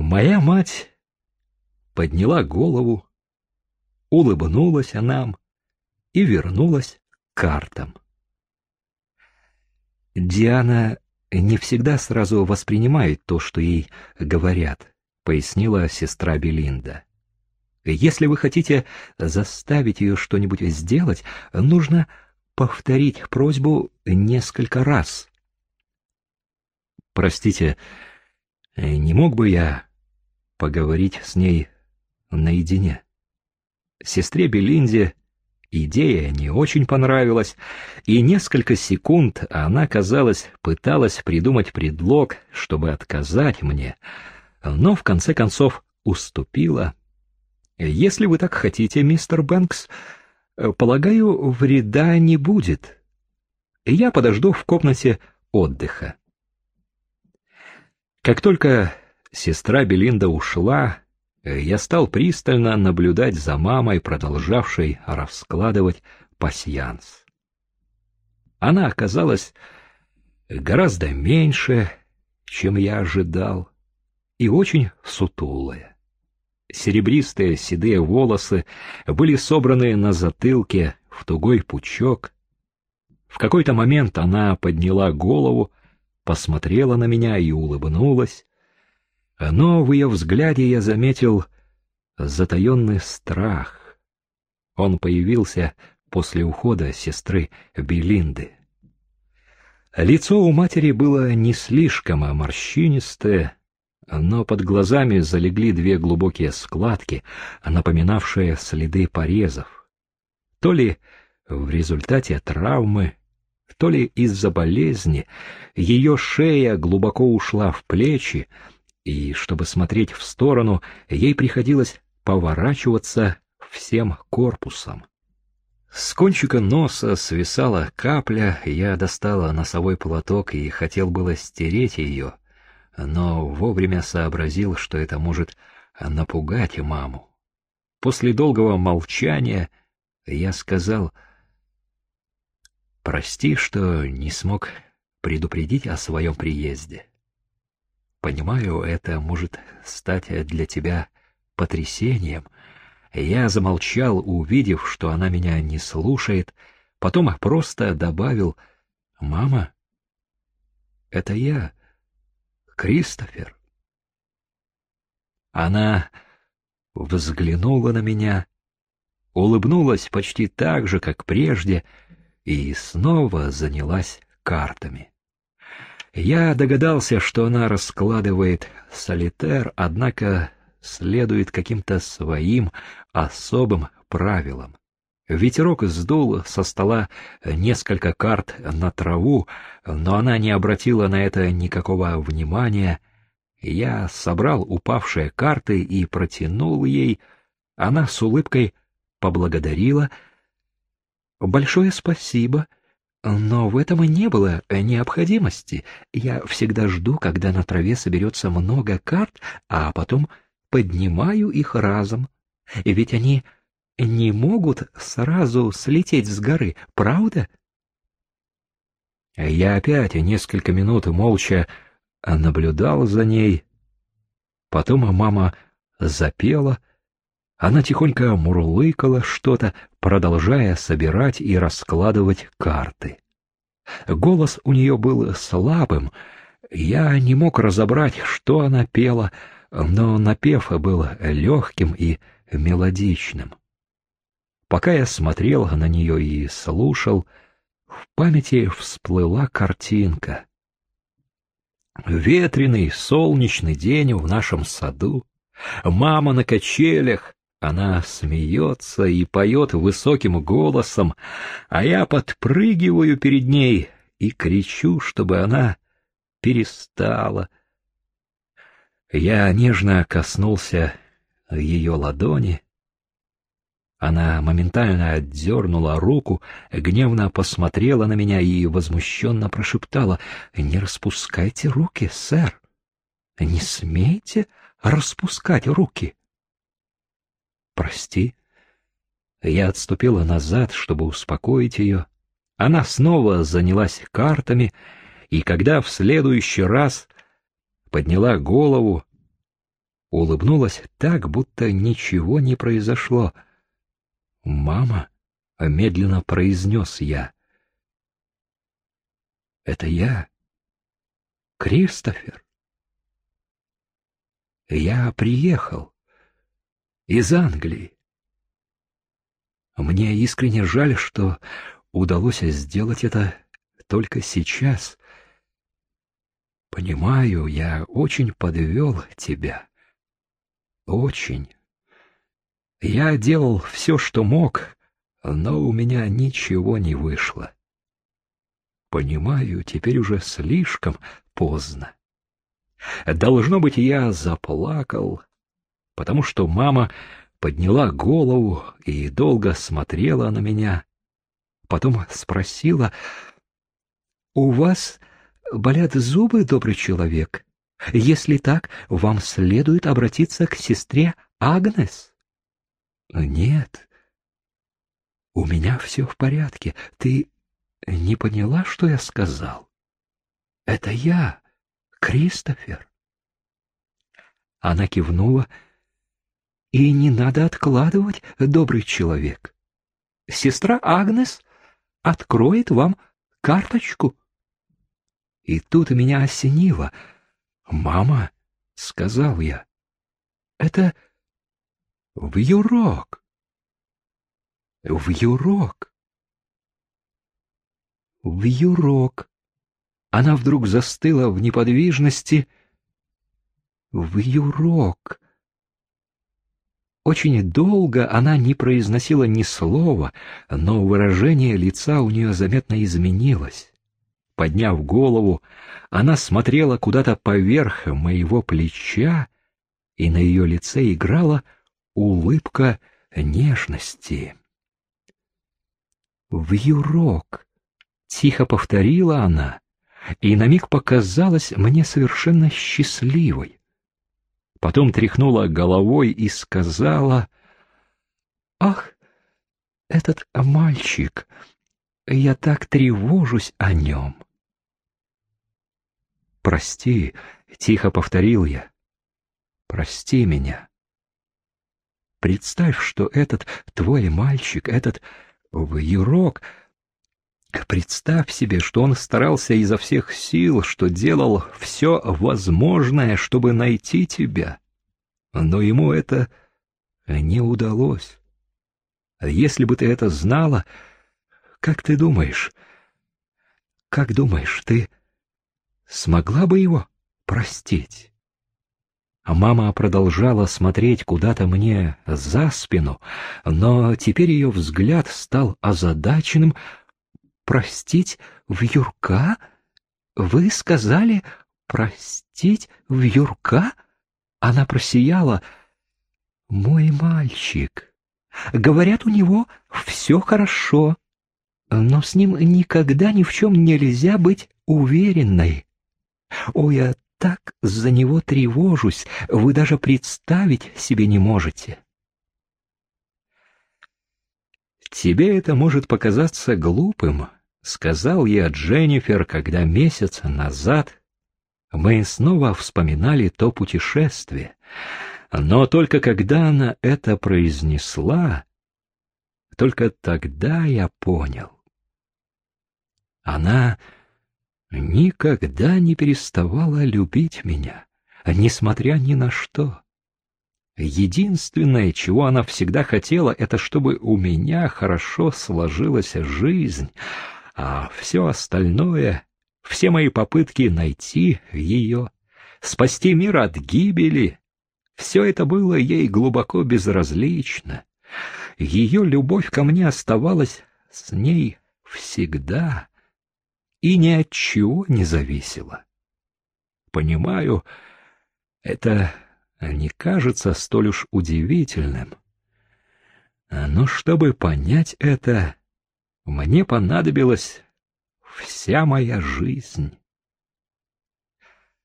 Моя мать подняла голову, улыбнулась нам и вернулась к картам. Диана не всегда сразу воспринимает то, что ей говорят, пояснила сестра Белинда. Если вы хотите заставить ее что-нибудь сделать, нужно повторить просьбу несколько раз. Простите, не мог бы я поговорить с ней наедине? Сестре Белинде идея не очень понравилась, и несколько секунд она, казалось, пыталась придумать предлог, чтобы отказать мне, но в конце концов уступила. Если вы так хотите, мистер Бэнкс, полагаю, вреда не будет. Я подожду в комнате отдыха. Как только сестра Белинда ушла, я стал пристально наблюдать за мамой, продолжавшей раскладывать пасьянс. Она оказалась гораздо меньше, чем я ожидал, и очень сутулая. Серебристые седые волосы были собраны на затылке в тугой пучок. В какой-то момент она подняла голову, посмотрела на меня и улыбнулась, но в ее взгляде я заметил затаенный страх. Он появился после ухода сестры Белинды. Лицо у матери было не слишком морщинистое, но под глазами залегли две глубокие складки, напоминавшие следы порезов. То ли в результате травмы, то ли из-за болезни ее шея глубоко ушла в плечи, и, чтобы смотреть в сторону, ей приходилось поворачиваться всем корпусом. С кончика носа свисала капля, я достала носовой платок и хотел было стереть ее, но вовремя сообразил, что это может напугать маму. После долгого молчания я сказал, «Прости, что не смог предупредить о своем приезде. Понимаю, это может стать для тебя потрясением. Я замолчал, увидев, что она меня не слушает, потом просто добавил «Мама, это я, Кристофер». Она взглянула на меня, улыбнулась почти так же, как прежде, и снова занялась картами. Я догадался, что она раскладывает солитер, однако следует каким-то своим особым правилам. Ветерок сдул со стола несколько карт на траву, но она не обратила на это никакого внимания. Я собрал упавшие карты и протянул ей. Она с улыбкой поблагодарила. «Большое спасибо», но в этом и не было необходимости. Я всегда жду, когда на траве соберется много карт, а потом поднимаю их разом. Ведь они не могут сразу слететь с горы, правда? Я опять несколько минут молча наблюдал за ней. Потом мама запела — она тихонько мурлыкала что-то, продолжая собирать и раскладывать карты. Голос у нее был слабым, я не мог разобрать, что она пела, но напев был легким и мелодичным. Пока я смотрел на нее и слушал, в памяти всплыла картинка. Ветреный солнечный день в нашем саду, мама на качелях, она смеется и поет высоким голосом, а я подпрыгиваю перед ней и кричу, чтобы она перестала. Я нежно коснулся ее ладони. Она моментально отдернула руку, гневно посмотрела на меня и возмущенно прошептала, «Не распускайте руки, сэр! Не смейте распускать руки!» Прости. Я отступила назад, чтобы успокоить ее. Она снова занялась картами, и когда в следующий раз подняла голову, улыбнулась так, будто ничего не произошло. «Мама», — медленно произнес я, — «это я, Кристофер. Я приехал из Англии. Мне искренне жаль, что удалось сделать это только сейчас. Понимаю, я очень подвел тебя. Очень. Я делал все, что мог, но у меня ничего не вышло. Понимаю, теперь уже слишком поздно. Должно быть, я заплакал, потому что мама подняла голову и долго смотрела на меня. Потом спросила, «У вас болят зубы, добрый человек? Если так, вам следует обратиться к сестре Агнес». «Нет, у меня все в порядке. Ты не поняла, что я сказал?» «Это я, Кристофер». Она кивнула, — и не надо откладывать, добрый человек. Сестра Агнес откроет вам карточку. И тут меня осенило. «Мама», — сказал я, — «это в юрок, в юрок, в юрок». Она вдруг застыла в неподвижности. «В юрок». Очень долго она не произносила ни слова, но выражение лица у нее заметно изменилось. Подняв голову, она смотрела куда-то поверх моего плеча, и на ее лице играла улыбка нежности. «Вьюрок!» — тихо повторила она, и на миг показалась мне совершенно счастливой потом тряхнула головой и сказала, «Ах, этот мальчик, я так тревожусь о нем». «Прости», — тихо повторил я, — «прости меня». Представь, что этот твой мальчик, этот вьюрок, представь себе, что он старался изо всех сил, что делал все возможное, чтобы найти тебя. Но ему это не удалось. Если бы ты это знала, как ты думаешь, как думаешь, ты смогла бы его простить? А мама продолжала смотреть куда-то мне за спину, но теперь ее взгляд стал озадаченным. «Простить в Юрка? Вы сказали простить в Юрка?» Она просияла. «Мой мальчик. Говорят, у него все хорошо, но с ним никогда ни в чем нельзя быть уверенной. О, я так за него тревожусь, вы даже представить себе не можете». «Тебе это может показаться глупым», — сказал я Дженнифер, когда месяц назад мы снова вспоминали то путешествие. Но только когда она это произнесла, только тогда я понял. Она никогда не переставала любить меня, несмотря ни на что. Единственное, чего она всегда хотела, это чтобы у меня хорошо сложилась жизнь, а все остальное все мои попытки найти ее, спасти мир от гибели, все это было ей глубоко безразлично. Ее любовь ко мне оставалась с ней всегда и ни от чего не зависела. Понимаю, это не кажется столь уж удивительным. Но чтобы понять это, мне понадобилось вся моя жизнь.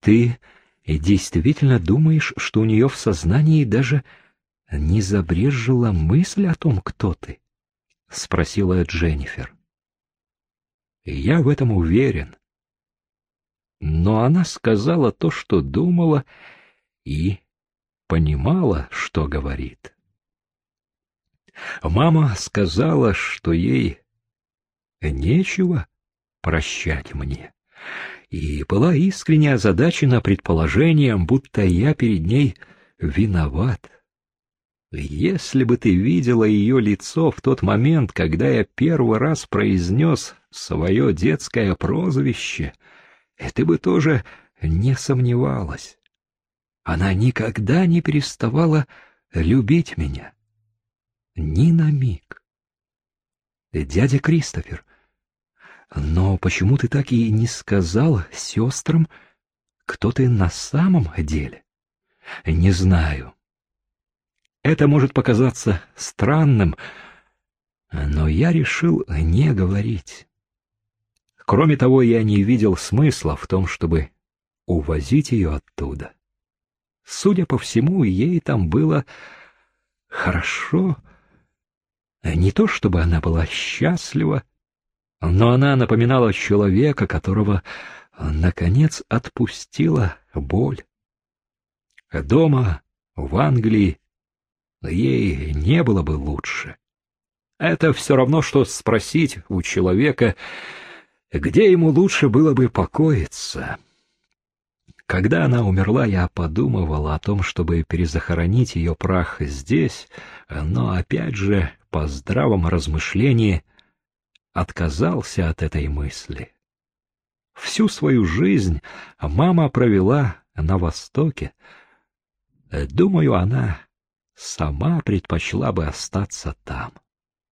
Ты действительно думаешь, что у нее в сознании даже не забрежила мысль о том, кто ты? — спросила Дженнифер. Я в этом уверен. Но она сказала то, что думала, и понимала, что говорит. Мама сказала, что ей нечего прощать мне, и была искренне озадачена предположением, будто я перед ней виноват. Если бы ты видела ее лицо в тот момент, когда я первый раз произнес свое детское прозвище, ты бы тоже не сомневалась. Она никогда не переставала любить меня. Ни на миг. Дядя Кристофер, но почему ты так и не сказал сестрам, кто ты на самом деле? Не знаю. Это может показаться странным, но я решил не говорить. Кроме того, я не видел смысла в том, чтобы увозить ее оттуда. Судя по всему, ей там было хорошо. Не то чтобы она была счастлива, но она напоминала человека, которого, наконец, отпустила боль. Дома, в Англии, ей не было бы лучше. Это все равно, что спросить у человека, где ему лучше было бы покоиться. Когда она умерла, я подумывал о том, чтобы перезахоронить ее прах здесь, но опять же, по здравом размышлении, отказался от этой мысли. Всю свою жизнь мама провела на Востоке. Думаю, она сама предпочла бы остаться там.